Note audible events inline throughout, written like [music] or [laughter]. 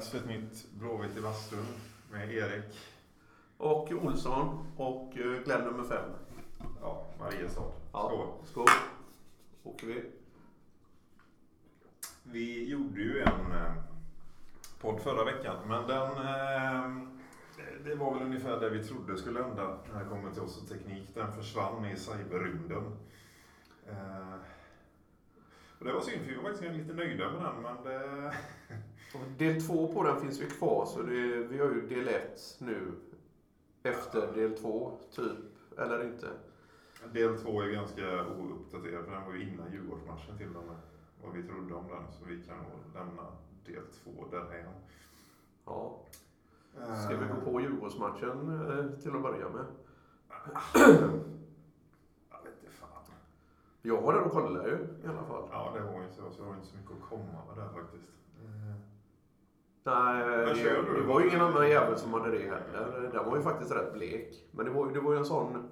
dags för ett nytt Blåvitt i bastun med Erik. Och Olsson och eh, Glenn nummer fem. Ja, Mariestad. Ja. Skål. Skål. Åker vi. Vi gjorde ju en eh, podd förra veckan, men den... Eh, det var väl ungefär det vi trodde skulle hända när det kommer till oss och teknik. Den försvann i cyberrymden. Och det var synd, för vi var faktiskt lite nöjda med den, men det... [laughs] Och del två på den finns ju kvar så det, vi har ju del ett nu. Efter del två, typ. Eller inte. Del två är ganska ouppdaterad, för den var ju innan Djurgårdsmatchen till och med. Vad vi trodde om den, så vi kan nog lämna del två därhän. Ja. Ska vi gå på Djurgårdsmatchen eh, till att börja med? Jag vet inte fan. Jag var där och kollade ju i alla fall. Ja, det var ju så, så det var inte så mycket att komma med där faktiskt. Eh, Nej, kör det, det var ju ingen annan jävel som hade det heller. Den var ju faktiskt rätt blek. Men det var, det var ju en sån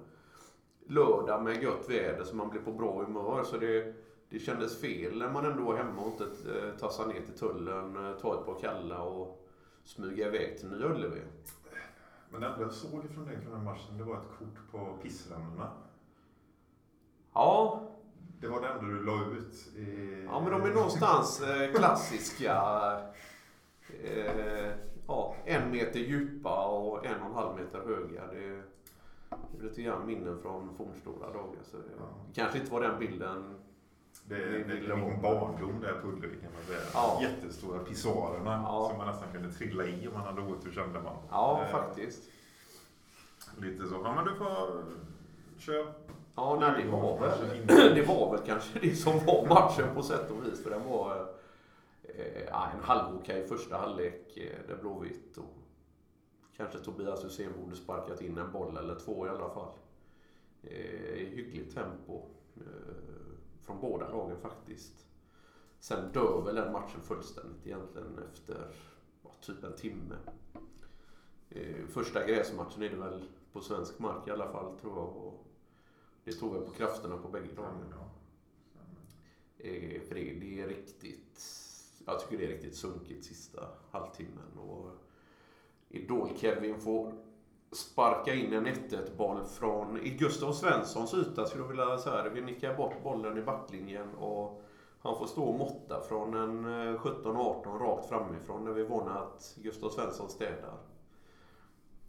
lördag med gött väder så man blev på bra humör. Så det, det kändes fel när man ändå var hemma och inte eh, tassade ner till tullen, eh, ta ett par kalla och smyga iväg till Nya Ullevi. Men det enda jag såg från den matchen, det var ett kort på pissrännorna. Ja, Det var det enda du la ut i... ja men de är någonstans eh, klassiska. Eh, ja, en meter djupa och en och en halv meter höga. Det, det är lite grann minnen från fornstora dagar. Så det, Ja. kanske inte var den bilden. Det, det, det är min barndom där på Ullevi kan man säga. Ja. Jättestora pissoarerna Ja. som man nästan kunde trilla i om man hade otur kände man. Ja, Eh, faktiskt. Lite så. Ja men du får köra. Ja, nej, det var väl, [clears throat] det var väl kanske det som var matchen på sätt och vis. För den var eh, ja, en halvokej första halvlek eh, där Blåvitt och kanske Tobias Hysén borde sparkat in en boll eller två i alla fall. Eh, I hyggligt tempo eh, från båda lagen faktiskt. Sen dör väl den matchen fullständigt egentligen efter ja, typ en timme. Eh, första gräsmatchen är det väl på svensk mark i alla fall tror jag. Och det tog väl på krafterna på bägge lagen. Eh, för det, det är riktigt, jag tycker det är riktigt sunkigt sista halvtimmen. Och Idol-Kevin får sparka in en 1-1 boll från, i Gustav Svenssons yta skulle jag vilja säga. Vi nickar bort bollen i backlinjen och han får stå och måtta från en eh, 17-18 rakt framifrån när vi varnar att Gustav Svensson städar.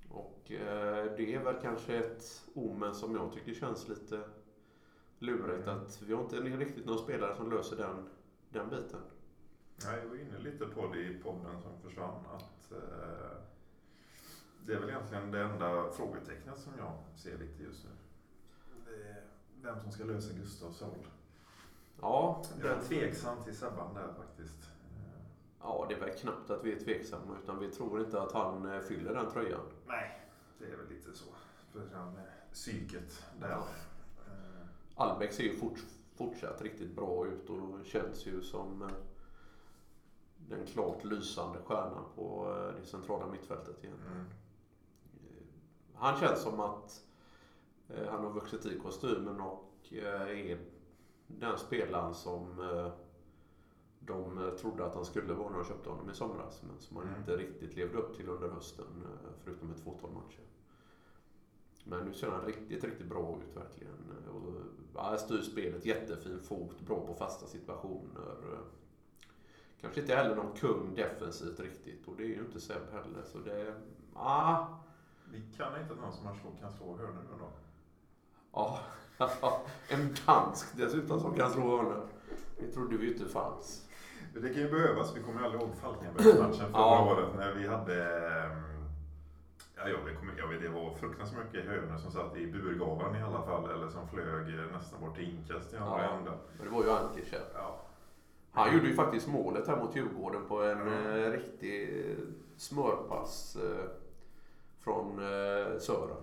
Och eh, det är väl kanske ett omen som jag tycker känns lite lurigt att vi har inte riktigt någon spelare som löser den, den biten. Ja, jag var inne lite på det i podden som försvann. Att, eh, det är väl egentligen det enda frågetecknet som jag ser lite just nu. Det är vem som ska lösa Gustavs roll. Ja, Jag är tveksam till Sebban där faktiskt. Eh, ja, det är väl knappt att vi är tveksamma utan vi tror inte att han eh, fyller den tröjan. nej, det är väl lite så. För med psyket där. Ja. Eh, Albeck ser ju fort, fortsatt riktigt bra ut och känns ju som eh, den klart lysande stjärnan på eh, det centrala mittfältet igen. mm. Eh, Han känns som att eh, han har vuxit i kostymen och är den spelaren som de trodde att han skulle vara när de köpte honom i somras. Men som han Mm. inte riktigt levde upp till under hösten, förutom ett fåtal matcher. Men nu ser han riktigt, riktigt bra ut verkligen. Och, ja, styr spelet, jättefin fot, bra på fasta situationer. Kanske inte heller någon kung defensivt riktigt och det är ju inte Seb heller. Så det, ah, Vi kan inte någon som har slå, kan slå hörnor nu då. Ja, [laughs] en dansk dessutom som kan slå hörnor. Det trodde vi ju inte fanns. Det kan ju behövas. Vi kommer ju aldrig ihåg Falkenbergsmatchen förra Ja. året när vi hade... ehm, Ja, jag vet, jag vet, det var fruktansvärt mycket hönor som satt i burgaveln i alla fall. Eller som flög nästan bort till inkast i andra Ja. änden. Det var ju Ankerkärr. Ja. Han gjorde ju faktiskt målet här mot Djurgården på en eh, riktig smörpass eh, från eh, Sören.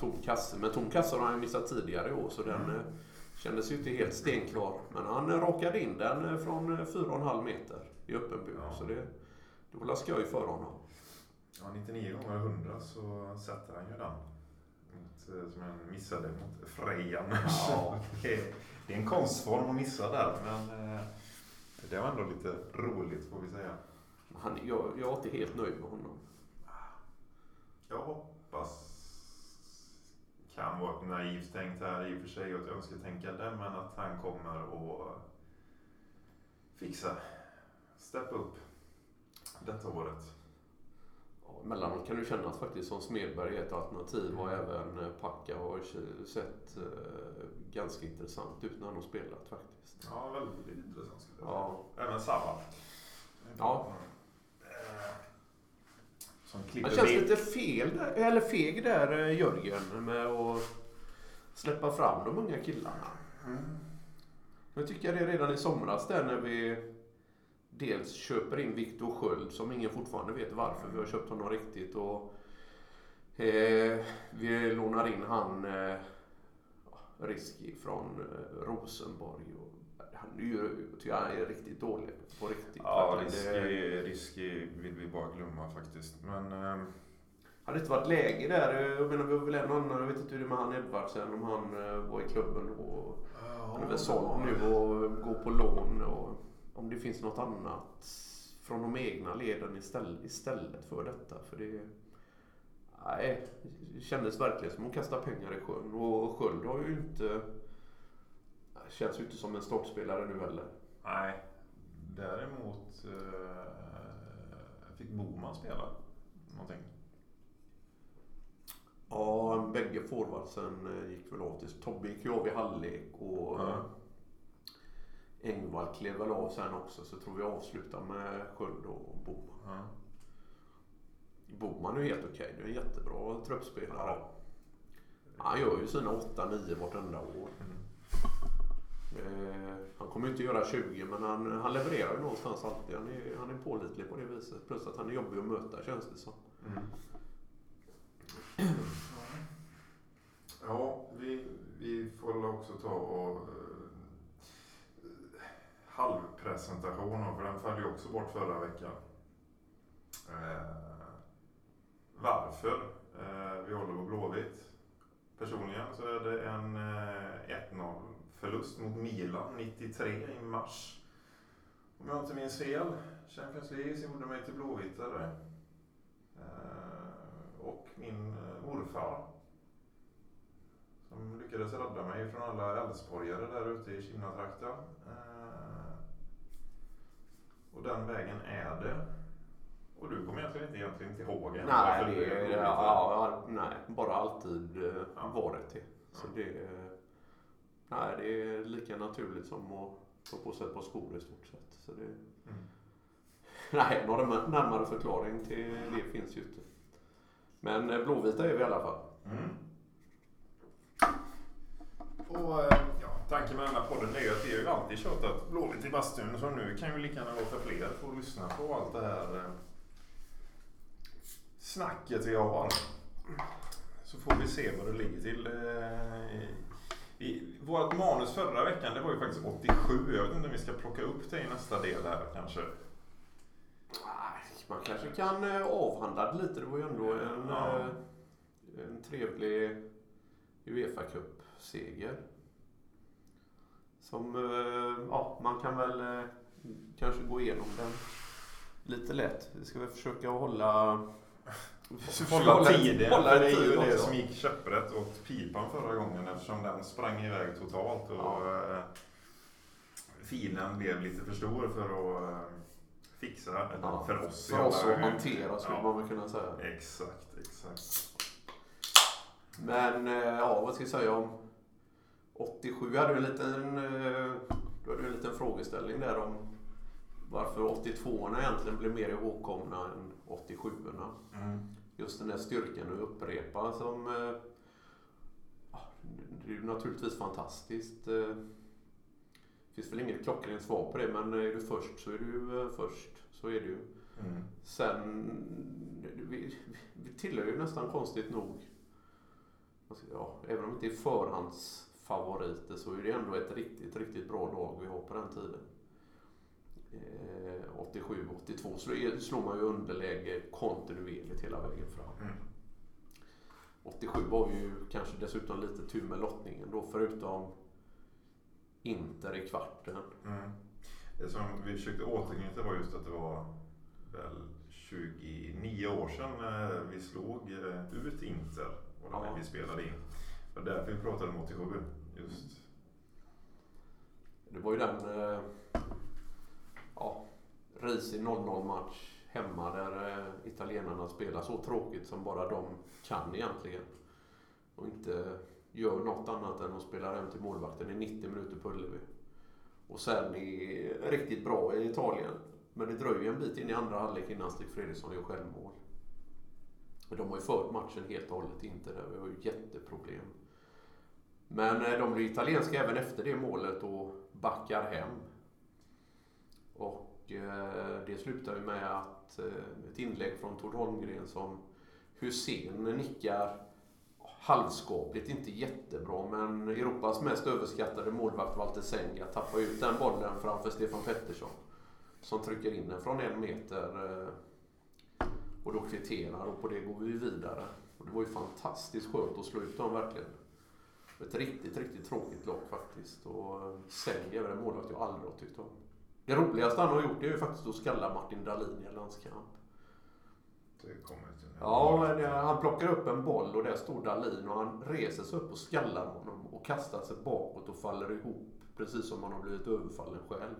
Tom kasse. Men tom kasse har han ju missat tidigare i år så den Mm. eh, Kändes ju inte helt stenklar. Men han rakade in den från 4,5 meter i öppen bur. Ja. Så det, det var skoj för honom. Ja, 99 gånger 100 så sätter han ju den. Eh, som han missade mot Frejan. Ja. det, [laughs] är, det är en konstform att missa där, men eh, det var ändå lite roligt får vi säga. Han, jag, jag är inte helt nöjd med honom. Jag hoppas, kan vara ett naivt tänkt här i och för sig och ett önsketänkande, men att han kommer att fixa, step upp detta året. Ja, emellanåt kan det kännas faktiskt som Smedberg är ett alternativ och även eh, Packa har sett eh, ganska intressant ut när han har spelat faktiskt. Ja, väldigt intressant skulle jag säga. Ja, Även Sava. Ja. Eh, Som han känns bil. lite fel eller feg där Jörgen med att släppa fram de unga killarna. Mm. Nu tycker jag det redan i somras där när vi dels köper in Viktor Sköld som ingen fortfarande vet varför vi har köpt honom riktigt och eh, vi lånar in han eh, Riski från eh, Rosenborg. Och, han är ju, tycker jag är riktigt dålig på riktigt. Ja, Verkligen. Det- riski, riski vill vi bara glömma faktiskt. Men ehm, Hade det inte varit läge där, eh, jag menar vi har väl en annan, jag vet inte hur det är med han Edvardsen, om han eh, var i klubben och Han är väl såld nu och går på lån och om det finns något annat från de egna leden istället, istället för detta. För det, nej, det kändes verkligen som att kasta pengar i sjön. Och Sköld har ju inte... Känns ju inte som en startspelare nu heller. Nej. Däremot eh, fick Boman spela någonting. Ja, bägge forwardsen eh, gick väl av till... Tobbe gick ju av i halvlek och Ja. Engvall klev väl av sen också. Så tror vi avslutar med Sköld och Boman. Ja. Boman är ju helt okej. Det är en jättebra truppspelare. Ja. Han gör ju sina 8-9 vartenda år. Mm. Eh, han kommer ju inte göra 20 men han, han levererar ju någonstans alltid. Han är, han är pålitlig på det viset. Plus att han är jobbig att möta känns det som. Mm. Ja, vi, vi får också ta och eh, halvpresentation för den föll ju också bort förra veckan. Eh, varför eh, vi håller på Blåvitt? Personligen så är det en eh, 1-0 förlust mot Milan 93 i mars. Om jag inte minns fel. Champions League som gjorde mig till blåvittare. Eh, och min eh, morfar. Som lyckades rädda mig från alla älvsborgare där ute i Kinnatrakten. Eh, och den vägen är det. Och du kommer egentligen inte, egentligen inte ihåg än Nej, varför det, du är är, blåvittare. ja, ja, nej, bara alltid eh, Ja. varit det. Så Ja. det, nej, det är lika naturligt som att få på sig ett par skor i stort sett. Så det, Mm. [laughs] nej, någon närmare förklaring till det finns ju inte. Men eh, blåvita är vi i alla fall. Mm. Och eh, ja, tanken med den här podden är ju att vi har ju alltid tjatat Blåvitt i bastun. Så nu kan ju lika gärna låta fler få lyssna på allt det här eh, snacket vi har. Så får vi se vad det ligger till. Eh, i, vårt manus förra veckan det var ju faktiskt 87. Jag vet inte om vi ska plocka upp det i nästa del här kanske. Man kanske kan eh, avhandla det lite. Det var ju ändå en, Ja. eh, en trevlig Uefa Cup-seger. Som, eh, ja, man kan väl eh, kanske gå igenom den lite lätt. Vi ska väl försöka hålla... Hålla tiden, hålla det är ju det som gick käpprätt åt pipan förra gången eftersom den sprang iväg totalt och Ja. eh, filen blev lite för stor för att fixa, Ja, för oss För oss att hantera skulle Ja. man väl kunna säga. Exakt, exakt. Men ja, vad ska jag säga om 87? Hade du en liten, eh, du hade ju en liten frågeställning där om varför 82orna egentligen blev mer ihågkomna än 87orna. Mm. Just den där styrkan att upprepa som eh, det är ju naturligtvis fantastiskt. Eh, Det finns väl inget klockrent svar på det men är du först så är du först. Så är det ju. Mm. Sen, vi, vi tillhör ju nästan konstigt nog, ska- ja, även om det inte är förhands favoriter så är det ändå ett riktigt, riktigt bra lag vi har på den tiden. Eh, 87, 82 så slog man ju underläge kontinuerligt hela vägen fram. Mm. 87 var vi ju kanske dessutom lite tur med lottningen då förutom Inter i kvarten. Mm. Det som vi försökte återknyta var just att det var väl 29 år sedan eh, vi slog eh, ut Inter och Ja. vi spelade in. Det var därför vi pratade om 87. Just. Det var ju den eh, ja, risig 0-0 match hemma där eh, italienarna spelar så tråkigt som bara de kan egentligen. Och inte gör något annat än att spela hem till målvakten i 90 minuter på Ullevi. Och sen är riktigt bra i Italien. Men det dröjer ju en bit in i andra halvlek innan Stig Fredriksson gör självmål. Och De har ju fört matchen helt och hållet inte där. Vi har ju jätteproblem. Men eh, de blir italienska även efter det målet och backar hem. Och eh, det slutar ju med att eh, ett inlägg från Tord Holmgren som Hussein nickar halvskapligt, inte jättebra, men Europas mest överskattade målvakt Walter Senga tappar ut den bollen framför Stefan Pettersson. Som trycker in den från en meter och då kvitterar och på det går vi vidare. Och det var ju fantastiskt skönt att slå ut dem verkligen. Ett riktigt, riktigt tråkigt lag faktiskt. Och eh, Senga är väl en målvakt jag aldrig har tyckt om. Det roligaste han har gjort är ju faktiskt att skalla Martin Dahlin i en landskamp. Det. Ja, men, eh, han plockar upp en boll och där står Dahlin och han reser sig upp och skallar honom och kastar sig bakåt och faller ihop. Precis som han har blivit överfallen själv.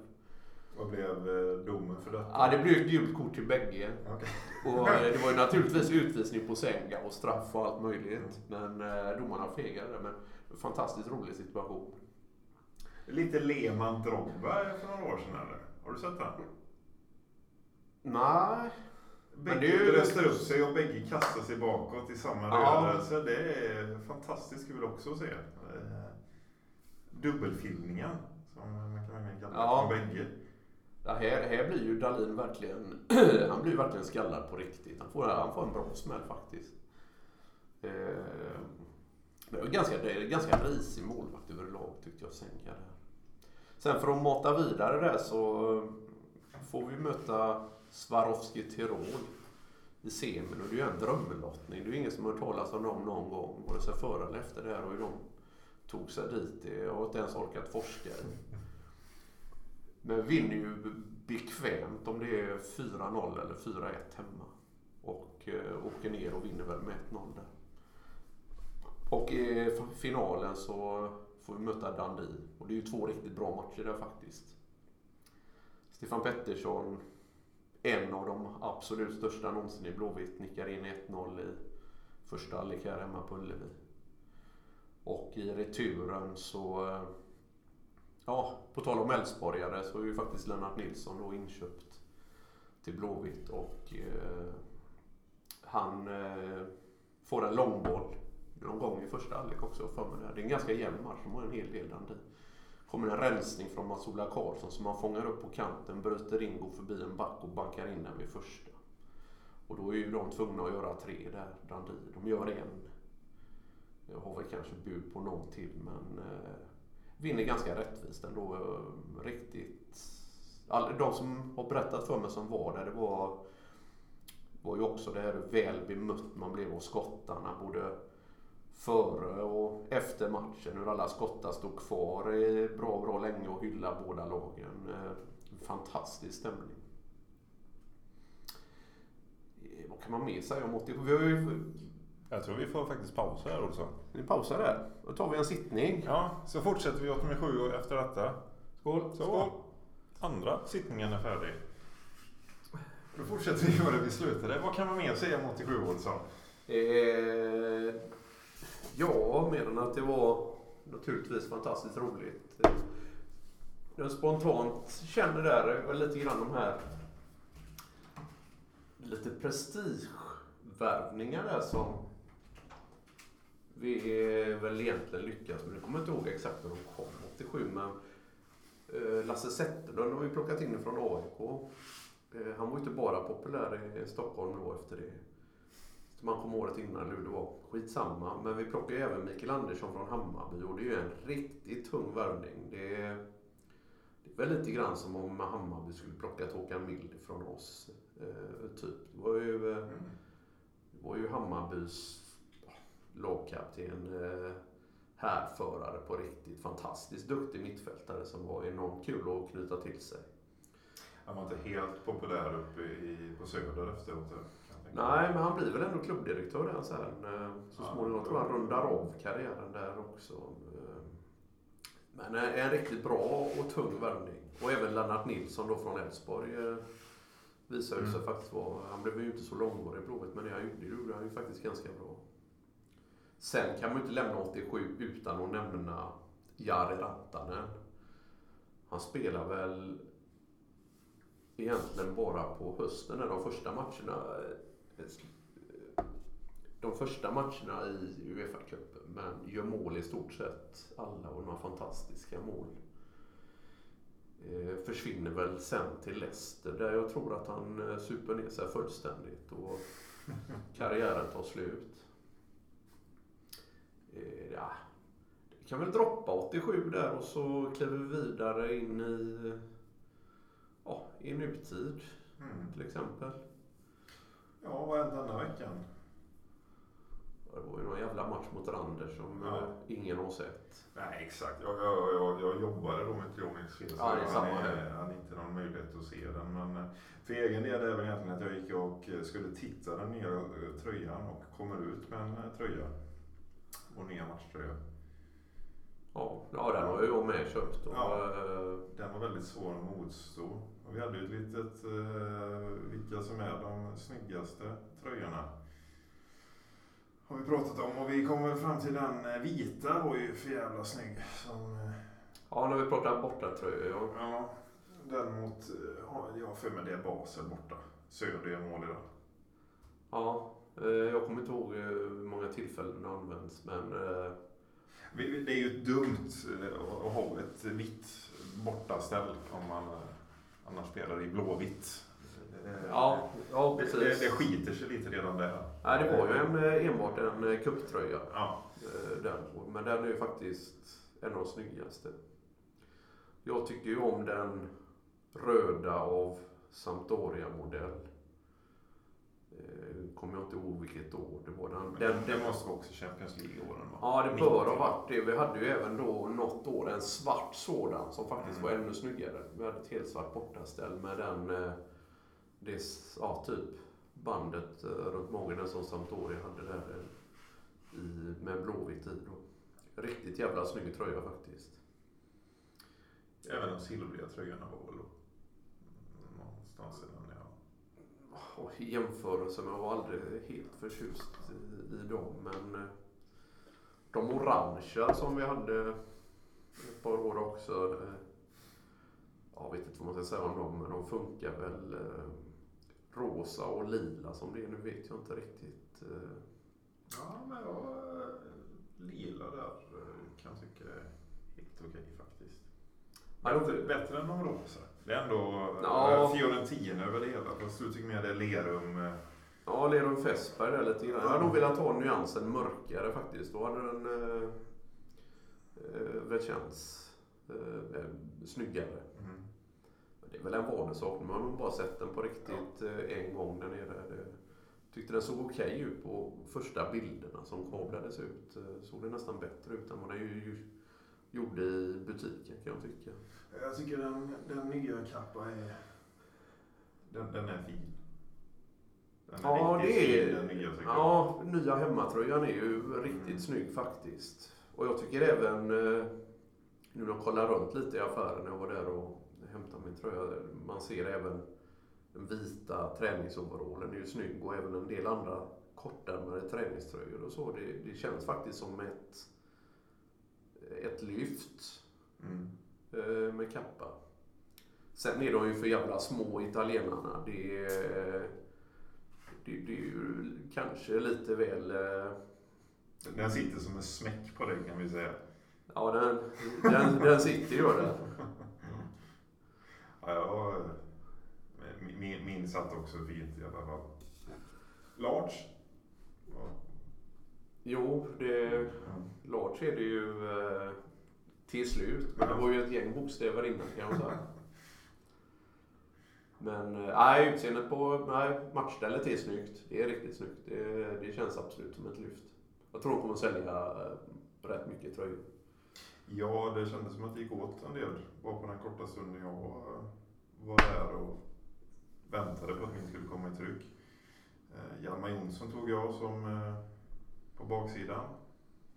Vad blev eh, domen för detta? Ja, det blev ett gult kort till bägge. Okej. Och eh, det var ju naturligtvis utvisning på Senga och straff och allt möjligt. Men eh, domarna fegade. Men en fantastiskt rolig situation. Lite Lehmann Drogba för några år sedan eller? Har du sett den? Nej. Men Bägge ju- bröstar upp sig och bägge kastar sig bakåt i samma Ja. rörelse. Det är fantastiskt kul också att se. Dubbelfilmningen, som man kan kalla Ja. bägge. Ja, här, här blir ju Dahlin verkligen, [clears throat] han blir verkligen skallad på riktigt. Han får, han får en bra smäll faktiskt. Eh, det var ganska, det är ganska risig målvakt överlag tyckte jag Senga där. Sen för att mata vidare där så får vi möta Swarovski Tirol i semin och det är ju en drömlottning. Det är ju ingen som har hört talas om dem någon gång, vare sig före eller efter det här och hur de tog sig dit. Det jag har inte ens orkat forska i. Men vinner ju bekvämt om det är 4-0 eller 4-1 hemma. Och eh, åker ner och vinner väl med 1-0 där. Och i finalen så får vi möta Dundee. Och det är ju två riktigt bra matcher där faktiskt. Stefan Pettersson, en av de absolut största någonsin i Blåvitt, nickar in 1-0 i första halvlek här hemma på Ullevi. Och i returen så eh, Ja, på tal om Elfsborgare så är ju faktiskt Lennart Nilsson då inköpt till Blåvitt och eh, han eh, får en långboll någon gång i första halvlek också för mig. Det är en ganska jämn match, de har en hel del där kommer en rensning från Mats-Ola Karlsson som han fångar upp på kanten, bryter in, går förbi en back och bankar in den vid första. Och då är ju de tvungna att göra tre där, Dundee. De gör en. Jag har väl kanske bud på någon till men eh, vinner ganska rättvist ändå. Eh, riktigt. All, de som har berättat för mig som var där, det var, var ju också det här hur väl bemött man blev av skottarna. Både före och efter matchen. Hur alla skottar stod kvar i bra, bra länge och hyllade båda lagen. Eh, fantastisk stämning. Eh, vad kan man mer säga om 87? Vi har ju... Jag tror vi får faktiskt pausa här Olsson. Vi pausar där. Då tar vi en sittning. Ja, så fortsätter vi 87 efter detta. Skål! Så, andra sittningen är färdig. Då fortsätter vi göra det vi slutade. Vad kan man mer säga om 87 Olsson? Eh, ja, mer än att det var naturligtvis fantastiskt roligt. Jag spontant känner där lite grann de här lite prestigevärvningar där som vi väl egentligen lyckats med. Jag kommer inte ihåg exakt när de kom 87 men eh, Lasse Zetterlund har vi plockat in från AIK. Eh, Han var ju inte bara populär i Stockholm då efter det. som han kom året innan, det var. Skitsamma. Men vi plockade även Mikael Andersson från Hammarby och det är ju en riktigt tung värvning. Det är, det är väl lite grann som om Hammarby skulle plocka Håkan Mild från oss. Eh, typ. Det var ju, Mm. det var ju Hammarbys lagkapten, eh, härförare på riktigt. Fantastiskt duktig mittfältare som var enormt kul att knyta till sig. Han var inte helt populär uppe i, på Söder efteråt. jag. Nej, men han blir väl ändå klubbdirektör där sen. eh, Så Ja, småningom då- tror jag han rundar av karriären där också. Eh, Men eh, en riktigt bra och tung värvning. Och även Lennart Nilsson då från Elfsborg eh, visar ju sig Mm. faktiskt vara... Han blev ju inte så långvarig i Blåvitt, men det han gjorde, det gjorde han ju faktiskt ganska bra. Sen kan man ju inte lämna 87 utan att nämna Jari Rantanen. Han spelar väl egentligen bara på hösten när de första matcherna de första matcherna i Uefa-cupen men gör mål i stort sett alla och några fantastiska mål. Eh, försvinner väl sen till Leicester där jag tror att han eh, super ner sig fullständigt och [laughs] karriären tar slut. Eh, ja, det kan väl droppa 87 där och så kliver vi vidare in i, ja, i nutid Mm. till exempel. Ja, vad hände denna veckan? Det var ju någon jävla match mot Randers som Ja. eh, ingen har sett. Nej, exakt. Jag, jag, jag, jag jobbade då med ett Johnny så Ja, det är jag hade, hade inte någon möjlighet att se den. Men eh, för egen del är det väl egentligen att jag gick och skulle titta den nya tröjan och kommer ut med en tröja. Vår nya matchtröja. Ja, ja den har ju jag med köpt. Och, Ja. eh, Den var väldigt svår att motstå. Och vi hade ju ett litet, eh, vilka som är de snyggaste tröjorna. Har vi pratat om och vi kommer väl fram till den eh, vita var ju för jävla snygg. Som, eh, ja, när vi pratar bortatröjor. Ja. ja, den mot, jag har för mig det är Basel borta. Söder gör mål idag. ja, jag kommer inte ihåg eh, hur många tillfällen den används. Men eh, Det är ju dumt eh, att ha ett vitt bortaställ om man eh, annars spelar i blåvitt. Eh, ja, ja, Det, precis. det, det skiter sig lite redan där. Nej, det var ju en, eh, enbart en eh, cuptröja. Ja. eh, Den. Men den är ju faktiskt en av de snyggaste. Jag tycker ju om den röda av Sampdoria-modell. Eh, Kommer jag inte ihåg vilket år det var. Den, den, den, måste vara också Champions League-åren va? Ja, det 90. bör ha varit det. Vi hade ju även då något år en svart sådan som faktiskt Mm. var ännu snyggare. Vi hade ett helt svart bortaställ med den, eh, det, ja typ bandet eh, runt magen som Sampdoria hade där i, med blåvitt i då. Riktigt jävla snygg tröja faktiskt. Även de silvriga tröjorna var väl någonstans i den. I jämförelse med jag var aldrig helt förtjust i, i dem. Men eh, de orangea som vi hade ett par år också. eh, Jag vet inte vad man ska säga om dem, men de funkar väl. eh, Rosa och lila som det är nu vet jag inte riktigt. ja, men jag, lila där kan jag tycka är helt okej faktiskt. Bättre, bättre än de rosa. Det är ändå Ja. ja. Fiorentina över det hela. Fast du tycker mer det är Lerum. eh, Ja, Leron Fässberg där lite grann. Jag hade nog velat ha nyansen mörkare faktiskt. Då hade den eh, eh, väl känts eh, eh, snyggare. Mm. Men Det är väl en vanesak. Man har nog bara sett den på riktigt eh, en gång där nere. Det, tyckte den såg okej ut på första bilderna som kablades ut. Såg det nästan bättre ut än vad den ju gjorde i butiken kan jag tycka. Jag tycker den, den nya kappa är... Den, den är fin. Den är Ja, det är- fin, den nya. Ja, nya hemmatröjan är ju riktigt Mm. snygg faktiskt. Och jag tycker även, eh, nu när jag kollar runt lite i affären när jag var där och hämtade min tröja, man ser även den vita träningsoverallen är ju snygg och även en del andra kortärmade träningströjor och så. Det, det känns faktiskt som ett, ett lyft Mm. eh, med kappa. Sen är de ju för jävla små italienarna. Det är, det, det är ju kanske lite väl... eh, Den sitter som en smäck på dig kan vi säga. Ja, den, den, den sitter ju där. Ja, jag, min, min satt också fint i alla fall. Large. Jo, det, Large är det ju eh, till slut. Men det var ju ett gäng bokstäver innan kan man säga. Men eh, nej, utseendet på nej, matchstället är snyggt. Det är riktigt snyggt. Det, det känns absolut som ett lyft. Jag tror de kommer sälja eh, rätt mycket tröjor. Ja, det kändes som att det gick åt en del bara på den korta stunden jag var, var där och väntade på att min skulle komma i tryck. Eh, Hjalmar Jonsson tog jag som på baksidan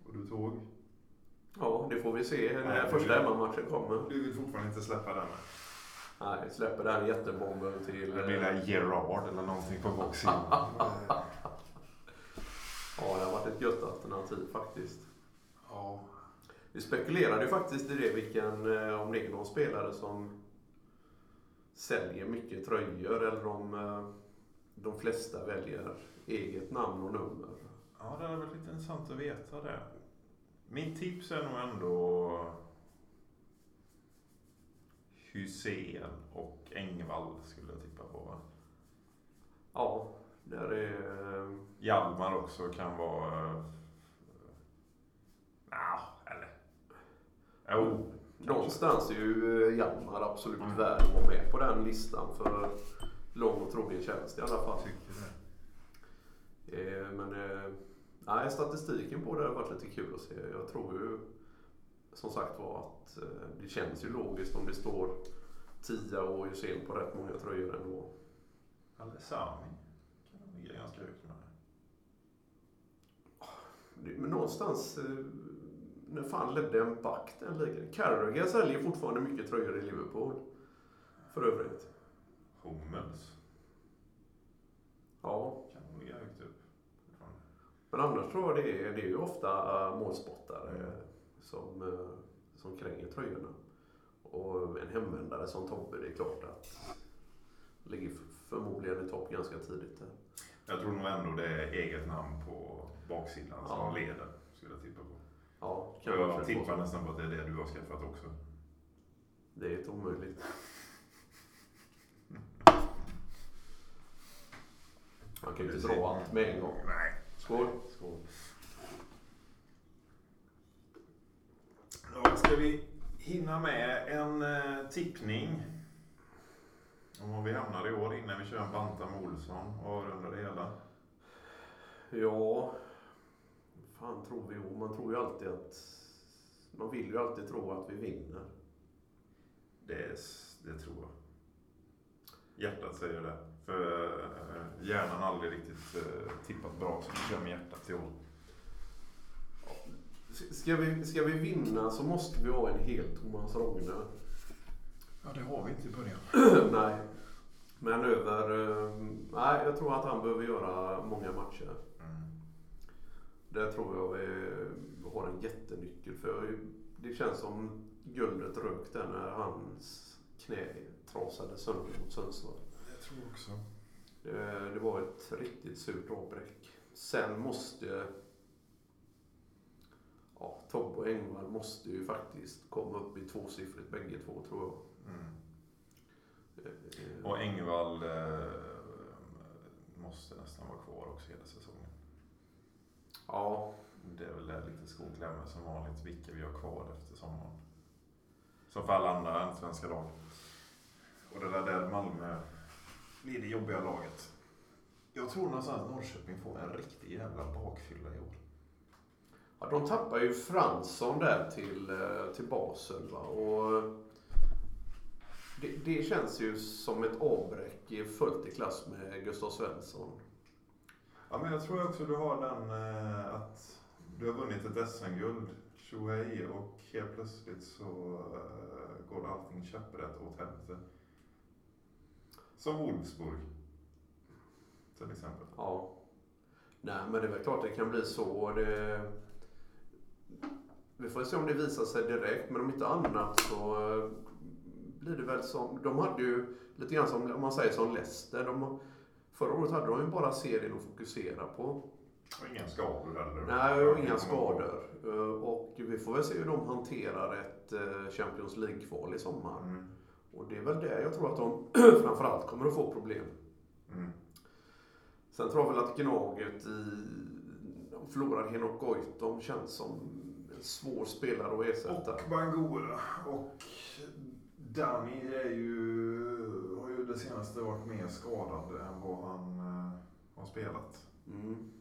och du tog. Ja, det får vi se när Nej, första hemmamatchen kommer. Du vill fortfarande inte släppa den? Nej, vi släpper den jättebomben till... Det blir där Gerard eller någonting på baksidan. [laughs] Ja, det har varit ett gött alternativ faktiskt. ja. Vi spekulerade ju faktiskt i det, vilken, eh, om det är någon spelare som säljer mycket tröjor eller om eh, de flesta väljer eget namn och nummer. Ja, det hade varit lite intressant att veta det. Mitt tips är nog ändå Hussein och Engvall skulle jag tippa på. Ja, där är... eh, Hjalmar också kan vara... Nja, eller... Jo, Någonstans är ju eh, Hjalmar absolut Mm. värd att vara med på den listan för lång och trogen tjänst i alla fall. tycker det. Eh, Men eh, nej, statistiken på det har varit lite kul att se. Jag tror ju som sagt var att eh, det känns ju logiskt om det står Tia och Hysén på rätt många tröjor ändå. Alessami kan nog ligga ganska högt med. Men någonstans, eh, när fan ledde en back den ligan? Carragher säljer fortfarande mycket tröjor i Liverpool. För övrigt. Hummels Ja, kan ligga högt upp. men annars tror jag det är, det är ju ofta eh, målspottare som, eh, som kränger tröjorna. Och en hemvändare som Tobbe, det är klart att ligger förmodligen i topp ganska tidigt där. Jag tror nog ändå det är eget namn på baksidan Ja. som leder. Skulle jag tippa på. Ja, jag tippar nästan på att det är det du har skaffat också. Det är inte omöjligt. Man kan ju inte dra allt med en gång. Nej. Skål! Skål. Då ska vi hinna med en eh, tippning. Om var vi hamnar i år innan vi kör en Bantam Olsson och avrundar det hela. Ja, fan tror vi? Jo, man tror ju alltid att... Man vill ju alltid tro att vi vinner. Det, det tror jag. Hjärtat säger det. För eh, hjärnan har aldrig riktigt eh, tippat bra så vi kör med hjärtat i år. Ska vi, ska vi vinna så måste vi ha en hel Thomas Rogne. Ja, det har vi inte i början. [clears throat] nej. Men över... eh, Nej, jag tror att han behöver göra många matcher. Mm. Där tror jag vi har en jättenyckel. För det känns som guldet rök där när hans knä trasade sönder mot Sundsvall. Tror också. Det, det var ett riktigt surt avbräck. Sen måste... Ja, Tobbe och Engvall måste ju faktiskt komma upp i tvåsiffrigt bägge två tror jag. Mm. Eh, Och Engvall eh, måste nästan vara kvar också hela säsongen. Ja, Det är väl det lite skoklämmor som vanligt vilka vi har kvar efter sommaren. Som för alla andra svenska lag. Och det där, där Malmö blir det jobbiga laget. Jag tror någonstans att Norrköping får en riktig jävla bakfylla i år. Ja, de tappar ju Fransson där till, eh, till Basel. Va? Och det, det känns ju som ett avbräck i fullt i klass med Gustav Svensson. Ja, men jag tror också du har den eh, att du har vunnit ett SM-guld, tjohej, och helt plötsligt så eh, går allting käpprätt åt helvete. Som Wolfsburg. Till exempel. Ja. Nej, men det är väl klart det kan bli så. Det... Vi får se om det visar sig direkt, men om inte annat så eh, blir det väl som... De hade ju lite grann som, om man säger som Leicester. De, förra året hade de ju bara serien att fokusera på. Och inga skador heller. Nej, och inga skador. Eh, Och vi får väl se hur de hanterar ett eh, Champions League-kval i sommar. Mm. Och det är väl det jag tror att de [clears throat] framförallt kommer att få problem. Mm. Sen tror jag väl att Gnaget i... De förlorade Henok Goitom, känns som en svår spelare att ersätta. Och Bangura. Och Dani är ju, har ju det senaste varit mer skadad än vad han eh, har spelat. Mm.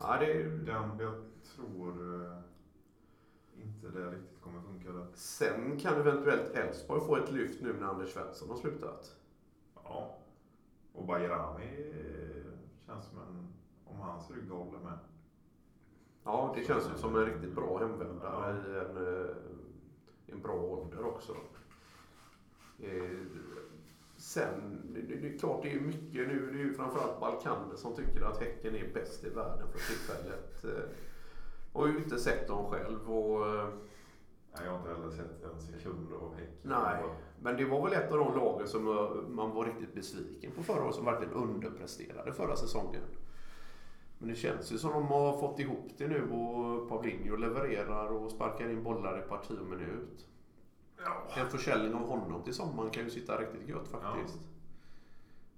Ja, det är, Den, jag tror eh, inte det riktigt kommer funka där. sen kan eventuellt Elfsborg få ett lyft nu när Anders Svensson har slutat. Ja. Och Bajrami eh, känns som en, om hans rygg håller med. Ja, det känns ju som en riktigt bra hemvändare i en, eh, en bra ålder också. Eh, Sen, det, är klart det är mycket nu. Det är ju framförallt Balkander som tycker att Häcken är bäst i världen för tillfället. Och har ju inte sett dem själv. Och, eh, Nej, jag har inte heller sett en sekund av Häcken. Nej. men det var väl ett av de lagen som eh, man var riktigt besviken på förra året, som verkligen underpresterade förra säsongen. Men det känns ju som de har fått ihop det nu och Paulinho levererar och sparkar in bollar ett par tio minut. Ja. En försäljning av honom till sommaren kan ju sitta riktigt gött faktiskt.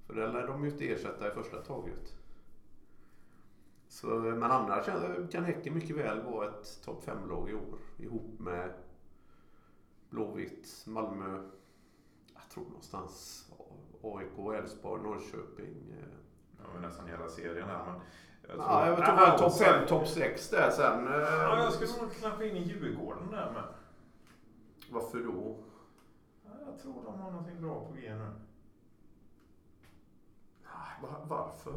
För det lär de ju inte ersätta i första taget. Så, men annars kan- Häcken mycket väl vara ett topp 5-lag i år. Ihop med Blåvitt, Malmö, jag tror någonstans AIK, Elfsborg, Norrköping. eh. Ja, men nästan hela serien här. Men jag tror, Ja, jag vet inte topp sen- 5, topp 6 där sen. eh, Ja, jag skulle nog knappa in i Djurgården där med. Varför då? Ja, jag tror de har någonting bra på G nu. Varför?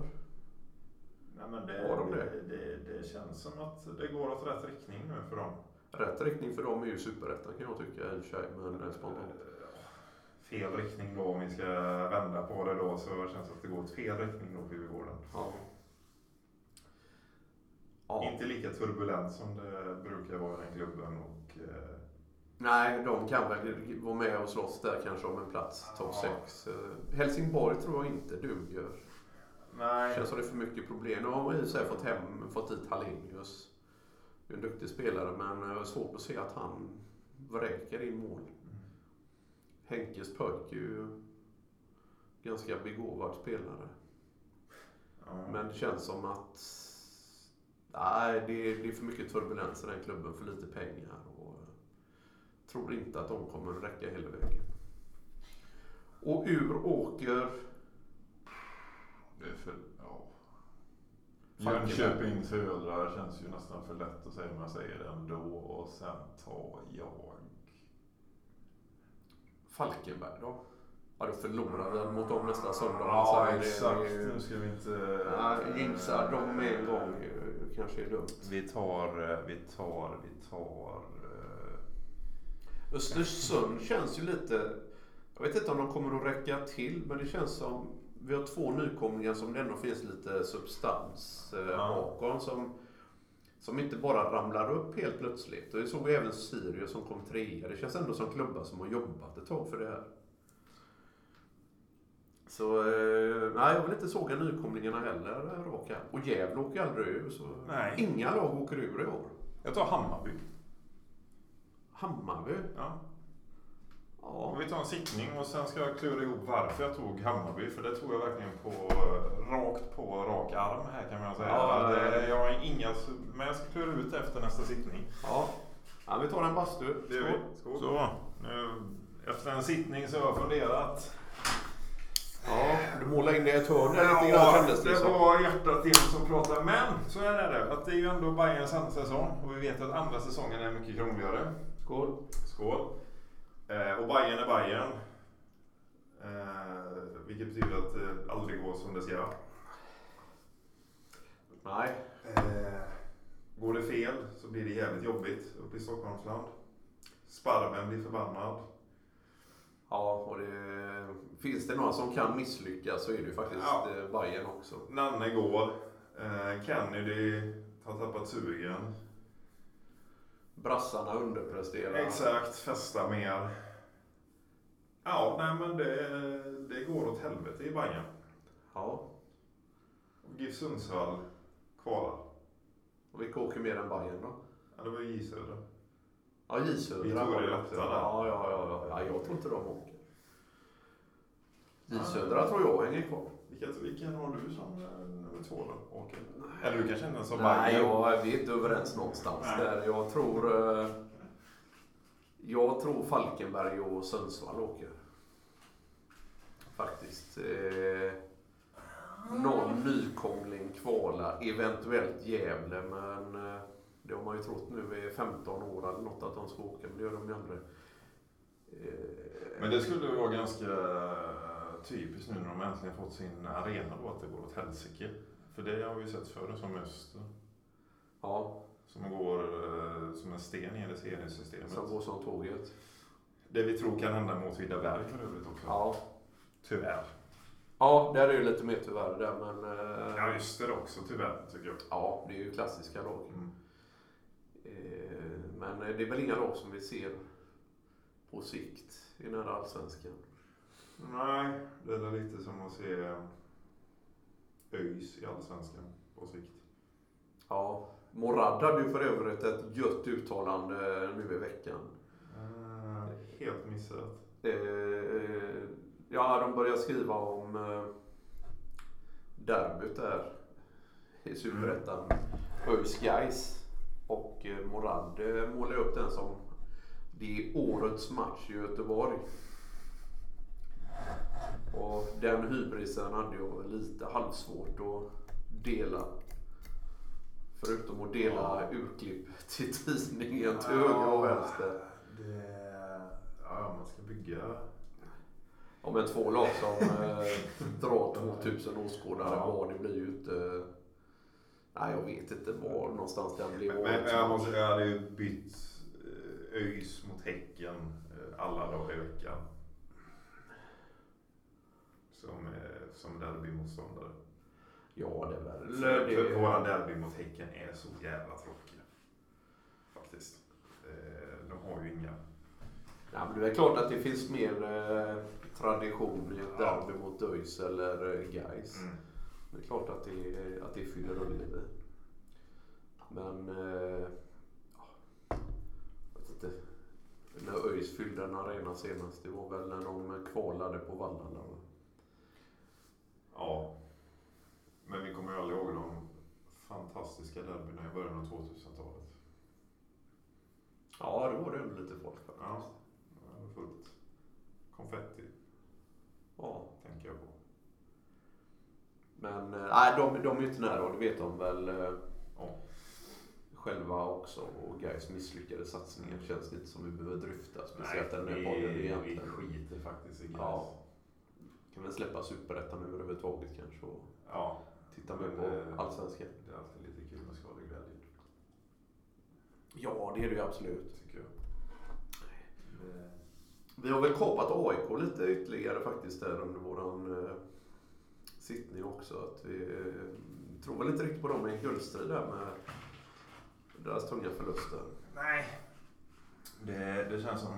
Nej, men det, Har de det? det? Det, det känns som att det går åt rätt riktning nu för dem. Rätt riktning för dem är ju superettan kan jag tycka i och för sig. Men eh, spontant. Fel riktning då om vi ska vända på det då så känns det att det går åt fel riktning då på Djurgården. Ja. Ja. Inte lika turbulent som det brukar vara i den klubben och eh, Nej, de kan väl vara med och slåss där kanske om en plats, topp Ja. 6. Helsingborg tror jag inte duger. Nej. Känns som det är för mycket problem. Nu har man i sig fått, hem, fått dit Hallenius. Det är en duktig spelare men jag har svårt att se att han vräker in mål. Henkes pojk är ju ganska begåvad spelare. Ja. Men det känns som att nej, det, är, det är för mycket turbulens i den klubben, för lite pengar. Och jag tror inte att de kommer att räcka hela vägen. Och ur åker Det är för, ja. Jönköping södra känns ju nästan för lätt att säga men jag säger det ändå. Och sen tar jag... Falkenberg då. Ja, då förlorar vi mot dem nästa söndag. Ja, exakt. ju- Nu ska vi inte... Ja, jinxa dem med en gång eh, kanske är dumt. Vi tar, eh, vi tar, vi tar... eh, Östersund känns ju lite... Jag vet inte om de kommer att räcka till, men det känns som... Vi har två nykomlingar som det ändå finns lite substans eh, bakom. Som, som inte bara ramlar upp helt plötsligt. Och det såg vi även Sirius som kom trea. Det känns ändå som klubbar som har jobbat ett tag för det här. Så eh, nej, jag vill inte såga nykomlingarna heller raka. Och Gävle åker aldrig ur. Så Nej. Inga lag åker ur i år. Jag tar Hammarby. Hammarby. Ja. Ja. Vi tar en sittning och sen ska jag klura ihop varför jag tog Hammarby. För det tog jag verkligen på rakt på rak arm här kan man säga. Ja, det, jag har inga, men jag ska klura ut efter nästa sittning. Ja. ja, vi tar en bastu. Det gör vi. Skål. Så, nu, efter en sittning så har jag funderat. Ja, du målade in det i ett hörn där lite grann kändes det det var hjärtat igen som pratade. Men så är det. Att det är ju ändå Bayerns andra säsong. Och vi vet att andra säsongen är mycket krångligare. Skål. Skål. Eh, och Bayern är Bayern. Eh, vilket betyder att det aldrig går som det ska. Nej. Eh, går det fel så blir det jävligt jobbigt uppe i Stockholmsland. Sparven blir förbannad. Ja, och det, finns det några som kan misslyckas så är det ju faktiskt Ja. ja. Bayern också. Nanne går. Eh, Kennedy har tappat sugen. Brassarna underpresterar. Exakt, festa mer. Ja, nej men det, det går åt helvete i Bayern. Ja. Och GIF Sundsvall kvalar. Och vilka åker mer än Bayern då? Ja, det var ju J Södra. Ja, J Södra. Vi tog det lätta där. Ja, ja, ja, ja. ja. Jag tror inte de åker. J Södra tror jag hänger kvar. Vilken, vilken har du som eh, nummer två då, Åke? Eller du kanske ens har Nej, jag, vi är inte överens någonstans Nej. där. Jag tror... eh, Jag tror Falkenberg och Sundsvall åker. Faktiskt. Eh, någon nykomling kvala, eventuellt Gävle, men eh, det har man ju trott nu i 15 år eller något att de ska åka, men det gör de ju aldrig. Eh, Men det skulle vara ganska typiskt nu när de äntligen fått sin arena då, att det går åt helsike. För det har vi ju sett förr som Öster. Ja, Som går eh, som en sten i det seriesystemet. som går som tåget. Det vi tror kan hända mot Vidaberg för övrigt också. Ja. Tyvärr. ja, där är det lite mer tyvärr där, men... eh, Ja, Öster också tyvärr tycker jag. Ja, det är ju klassiska lag. Mm. Eh, Men det är väl inga lag som vi ser på sikt i den här allsvenskan. Nej, det är lite som att se ÖIS i Allsvenskan på sikt. Ja, Morad hade ju för övrigt ett gött uttalande nu i veckan. Uh, helt missat. Eh, Ja, de börjar skriva om eh, derbyt där i Superettan. ÖIS Gais Och eh, Morad eh, målar upp den som det är årets match i Göteborg. Och den hybrisen hade jag lite halvsvårt att dela. Förutom att dela urklipp till tidningen till höger och vänster. Det, ja, man ska bygga. Ja men två lag som eh, [laughs] drar 2000 åskådare Ja. var, det blir ju inte... Nej jag vet inte var någonstans den blir Men, men jag, måste, jag hade ju bytt eh, ÖIS mot Häcken eh, alla dagar i veckan. Som, som derbymotståndare. Ja det är väl... För, det, för våra derby mot Häcken är så jävla tråkiga. Faktiskt. Eh, de har ju inga. Ja, men det är klart att det finns mer eh, tradition i ett Ja. derby mot ÖIS eller eh, Gais. Mm. Det är klart att det, att det fyller liv i. Men... Eh, ja, jag vet inte. När ÖIS fyllde en arena senast, det var väl när de kvalade på Vallala. Ja. Men vi kommer ju aldrig ihåg de fantastiska derbyna i början av 2000-talet. Ja, det var det ändå lite folk faktiskt. Ja. Det var fullt konfetti, Ja. tänker jag på. Men eh, nej, de, de är ju inte nära och det vet de väl eh, Ja. själva också. Och Gais misslyckade satsningar känns det inte som vi behöver dryfta. Speciellt den här vi, podden vi egentligen. skiter faktiskt i Gais. Ja. Kan väl släppa Superettan överhuvudtaget kanske och ja. titta mer på det- Allsvenskan. Det är alltid lite kul med skadeglädje, Ja, det är det ju absolut. tycker jag. Det, Vi har väl kapat AIK lite ytterligare faktiskt där under våran eh, sittning också. Att vi eh, tror väl inte riktigt på dem i en guldstrid där med deras tunga förluster. nej. Det, det känns som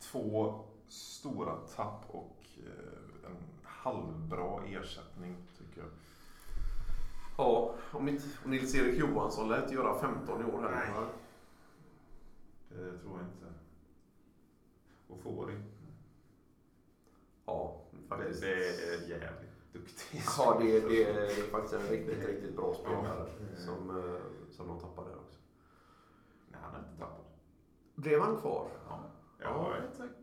två stora tapp och eh, halvbra ersättning, tycker jag. Ja, om inte och Nils-Erik Johansson lär inte göra 15 i år heller. Nej. Det tror jag inte. Och får inte. Ja, Det, faktiskt. det är jävligt duktig. Ja, det, det är faktiskt en riktigt, riktigt bra spelare Ja. som, eh, som de tappade där också. Nej, han är inte tappad. Blev han kvar? Ja, inte säker.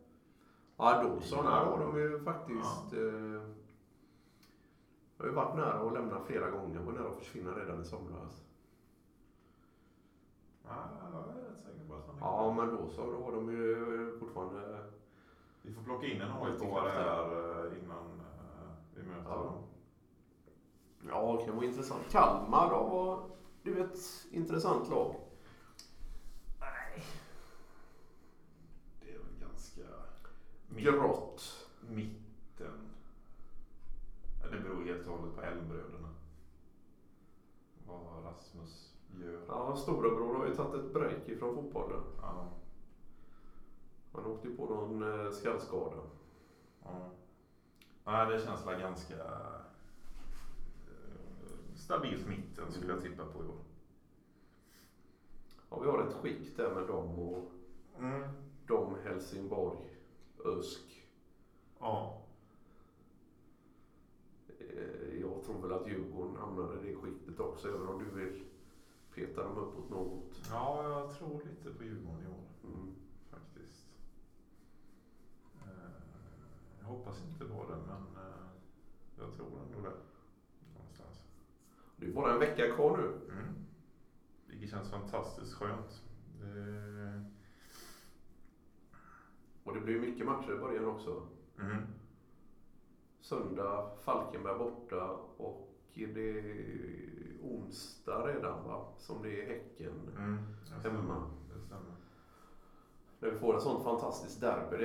Ja, då så. Där har de ju faktiskt... Eh, har ju varit nära att lämna flera gånger. Var nära att försvinna redan i somras. Ja, jag är rätt säker på att han är Ja, men då så. Då har de ju fortfarande... Vi får plocka in en Lite AIK kraft här eh, innan eh, vi möter Ja. dem. Ja, det kan vara intressant. Kalmar då var du ett intressant lag. Det är väl ganska mitt, Grått. mitten. Ja, det beror helt och hållet på Elmbröderna. Vad Rasmus gör. Ja, storebror har ju tagit ett break ifrån fotbollen. Ja, Han åkte ju på någon eh, skallskada. ja. Nej, det känns väl ganska eh, stabilt mitten skulle jag tippa på i år. Ja, vi har ett skikt där med dem och Mm. dem Helsingborg, Ösk. Ja. tror väl att Djurgården hamnar i det skiktet också, även om du vill peta dem uppåt något. Ja, jag tror lite på Djurgården i år Mm. faktiskt. Eh, Jag hoppas inte på det, men eh, jag tror ändå det. Någonstans. Det är bara en vecka kvar nu. Mm. Vilket känns fantastiskt skönt. Det... Det blir mycket matcher i början också. Mm. Söndag, Falkenberg borta och det är onsdag redan va? Som det är Häcken. Mm. Hemma. När vi får ett sånt fantastiskt derby.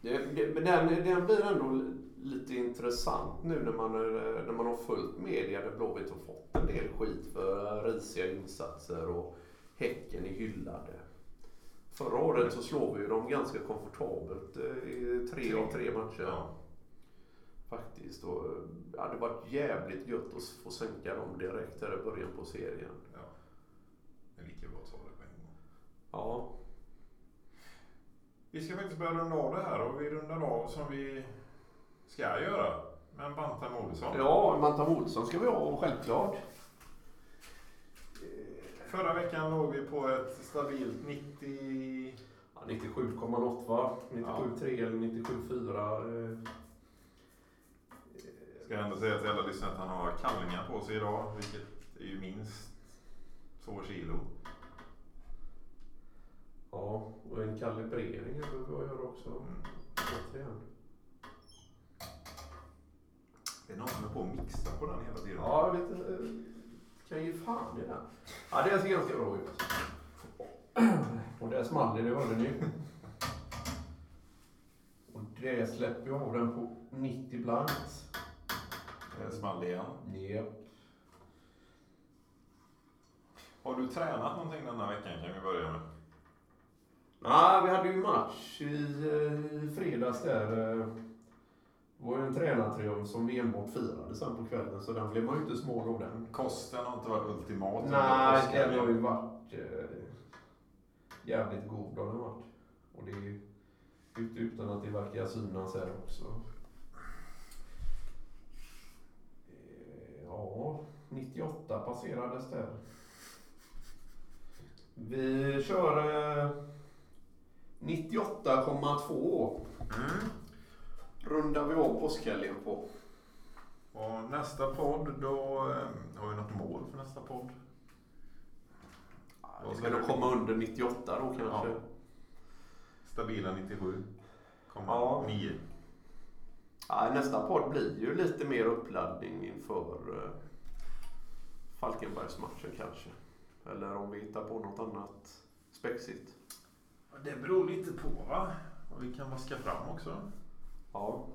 Det... [laughs] det, den, den blir ändå lite intressant nu när man, är- när man har följt media där Blåvitt har fått en del skit för risiga insatser och Häcken är hyllade. Förra året så slår vi ju dem ganska komfortabelt eh, i tre av tre matcher. Ja. Faktiskt. Och, eh, det hade varit jävligt gött att få sänka dem direkt här i början på serien. ja. Det är lika bra att ta det på en gång. Ja, Vi ska faktiskt börja runda av det här och vi rundar av som vi ska göra. Med en Bantam Olsson. Ja, Mantam Olsson ska vi ha, självklart. Förra veckan låg vi på ett stabilt 90... Ja, 97,8 va? 97,3 eller 97,4. eh. Ska jag ändå säga till alla lyssnare att han har kallingar på sig idag. Vilket är ju minst två kilo. Ja, och en kalibrering behöver jag göra också. Mm. Återigen. Det är någon som är på att mixa på den hela tiden. Ja, jag vet inte. Kan ge fan i den. Ja, det ser ganska bra ut. Och där small det, det hörde ni. Och det släpper jag av den på 90 blankt. Det small igen. Japp. Har du tränat någonting denna veckan kan vi börja med. Ja, vi hade ju match i, eh, i fredags där. Det var ju en tränartriumf som vi enbart firade sen på kvällen, så den blev man ju inte smal av den. Kosten har inte varit ultimat. Nej, den har ju varit eh, jävligt god har den varit. Och det är ju ut- utan att det verkar synas här också. Eh, Ja, 98 passerades där. Vi kör eh, 98,2 Mm. Rundar vi av påskhelgen på. Och nästa podd, då eh, har vi något mål för nästa podd. Vad Det ska nog komma under 98 då kanske. Ja. Stabila 97. Komma Ja. 9. Ja, nästa podd blir ju lite mer uppladdning inför uh, Falkenbergsmatchen kanske. Eller om vi hittar på något annat spexigt. Det beror lite på va? Vad vi kan vaska fram också. Ja.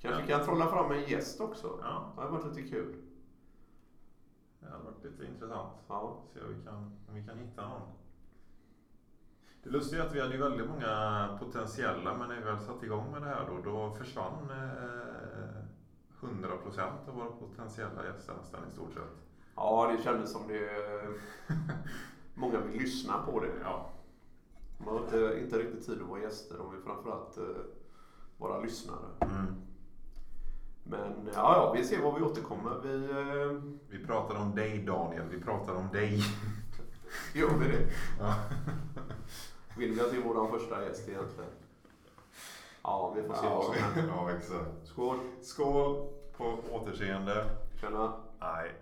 Kanske Ja. kan trolla fram en gäst också. Ja, Det hade varit lite kul. det hade varit lite intressant. Ja. Se om vi kan, om vi kan hitta någon. Det lustiga är att vi hade ju väldigt många potentiella men när vi väl satte igång med det här då, då försvann eh, 100% av våra potentiella gäster nästan i stort sett. ja, det kändes som det... [laughs] Många vill lyssna på det. Ja, Man har inte, inte riktigt tid att vara gäster. De vill framförallt uh, vara lyssnare. mm. Men ja, ja, vi ser vad vi återkommer. Vi uh, Vi pratar om dig Daniel, vi pratar om dig. [laughs] gör vi det. [laughs] Ja. Vill vi att det är vår första gäst egentligen? Ja, vi får se vad Ja, som vi- händer. ja, exakt. Skål! Skål på återseende. Tjena! Nej.